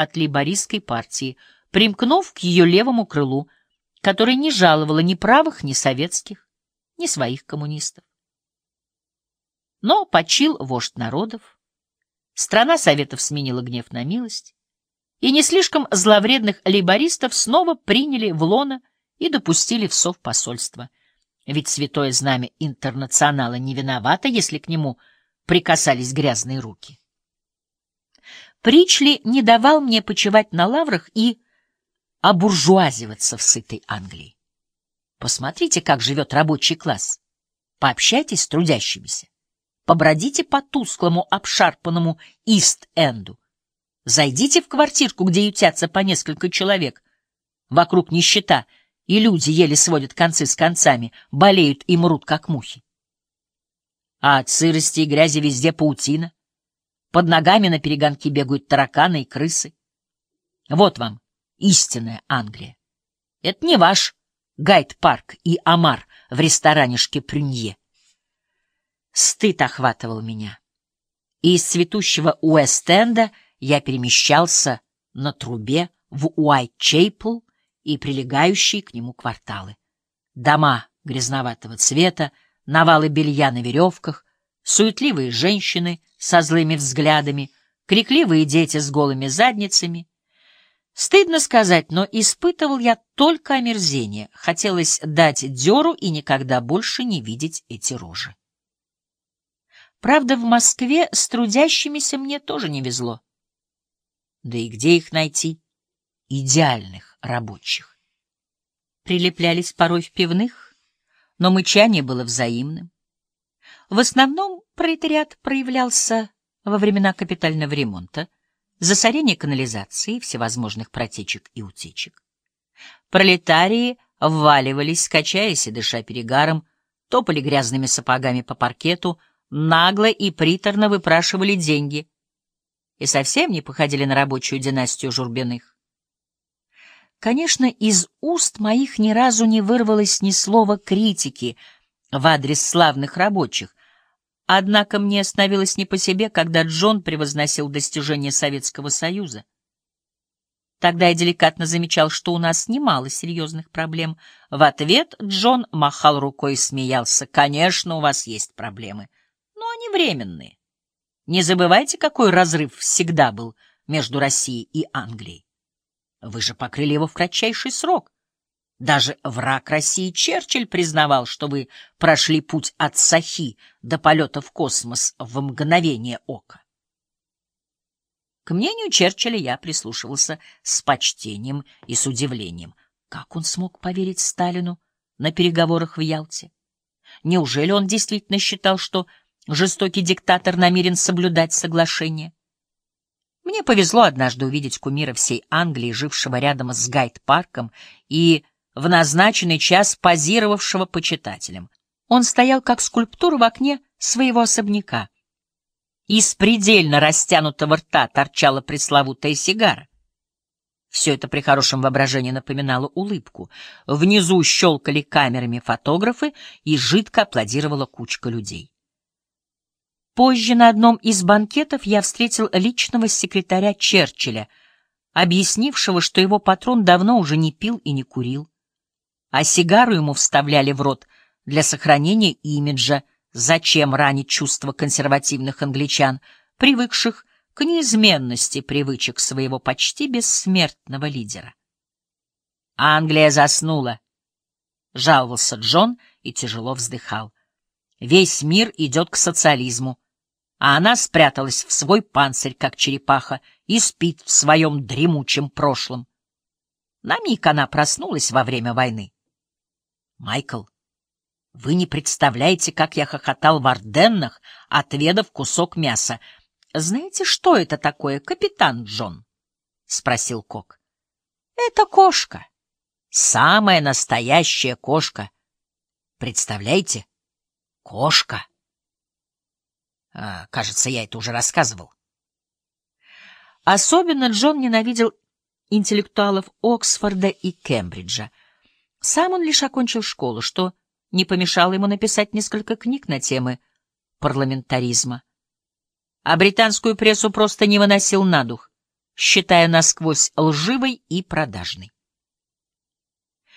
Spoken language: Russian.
от лейбористской партии, примкнув к ее левому крылу, которое не жаловало ни правых, ни советских, ни своих коммунистов. Но почил вождь народов, страна Советов сменила гнев на милость, и не слишком зловредных лейбористов снова приняли в лоно и допустили в совпосольство. Ведь святое знамя интернационала не виновато, если к нему прикасались грязные руки. Причли не давал мне почивать на лаврах и обуржуазиваться в сытой Англии. Посмотрите, как живет рабочий класс. Пообщайтесь с трудящимися. Побродите по тусклому, обшарпанному Ист-Энду. Зайдите в квартирку, где ютятся по несколько человек. Вокруг нищета, и люди еле сводят концы с концами, болеют и мрут, как мухи. А от сырости и грязи везде паутина. Под ногами на перегонки бегают тараканы и крысы. Вот вам истинная Англия. Это не ваш Гайд-парк и Амар в ресторанишке Прюнье. Стыд охватывал меня. И из цветущего Уэст-Энда я перемещался на трубе в Уайт-Чейпл и прилегающие к нему кварталы. Дома грязноватого цвета, навалы белья на веревках, суетливые женщины со злыми взглядами, крикливые дети с голыми задницами. Стыдно сказать, но испытывал я только омерзение. Хотелось дать дёру и никогда больше не видеть эти рожи. Правда, в Москве с трудящимися мне тоже не везло. Да и где их найти? Идеальных рабочих. Прилеплялись порой в пивных, но мычание было взаимным. В основном пролетариат проявлялся во времена капитального ремонта, засорения канализации, всевозможных протечек и утечек. Пролетарии вваливались, качаясь и дыша перегаром, топали грязными сапогами по паркету, нагло и приторно выпрашивали деньги и совсем не походили на рабочую династию Журбиных. Конечно, из уст моих ни разу не вырвалось ни слова критики в адрес славных рабочих, однако мне становилось не по себе, когда Джон превозносил достижения Советского Союза. Тогда я деликатно замечал, что у нас немало серьезных проблем. В ответ Джон махал рукой и смеялся. «Конечно, у вас есть проблемы, но они временные. Не забывайте, какой разрыв всегда был между Россией и Англией. Вы же покрыли его в кратчайший срок. Даже враг России Черчилль признавал, что вы прошли путь от Сахи до полета в космос в мгновение ока. К мнению Черчилля я прислушивался с почтением и с удивлением. Как он смог поверить Сталину на переговорах в Ялте? Неужели он действительно считал, что жестокий диктатор намерен соблюдать соглашение? Мне повезло однажды увидеть кумира всей Англии, жившего рядом с Гайд-парком и в назначенный час позировавшего почитателем. Он стоял как скульптура в окне своего особняка. Из предельно растянутого рта торчала пресловутая сигара. Все это при хорошем воображении напоминало улыбку. Внизу щелкали камерами фотографы, и жидко аплодировала кучка людей. Позже на одном из банкетов я встретил личного секретаря Черчилля, объяснившего, что его патрон давно уже не пил и не курил, а сигару ему вставляли в рот для сохранения имиджа, зачем ранить чувства консервативных англичан, привыкших к неизменности привычек своего почти бессмертного лидера. Англия заснула, — жаловался Джон и тяжело вздыхал. Весь мир идет к социализму, а она спряталась в свой панцирь, как черепаха, и спит в своем дремучем прошлом. На миг она проснулась во время войны. Майкл, вы не представляете, как я хохотал в Орденнах, отведав кусок мяса. Знаете, что это такое, капитан Джон? — спросил Кок. — Это кошка. Самая настоящая кошка. Представляете? Кошка. А, кажется, я это уже рассказывал. Особенно Джон ненавидел интеллектуалов Оксфорда и Кембриджа. Сам он лишь окончил школу, что не помешало ему написать несколько книг на темы парламентаризма. А британскую прессу просто не выносил на дух, считая насквозь лживой и продажной.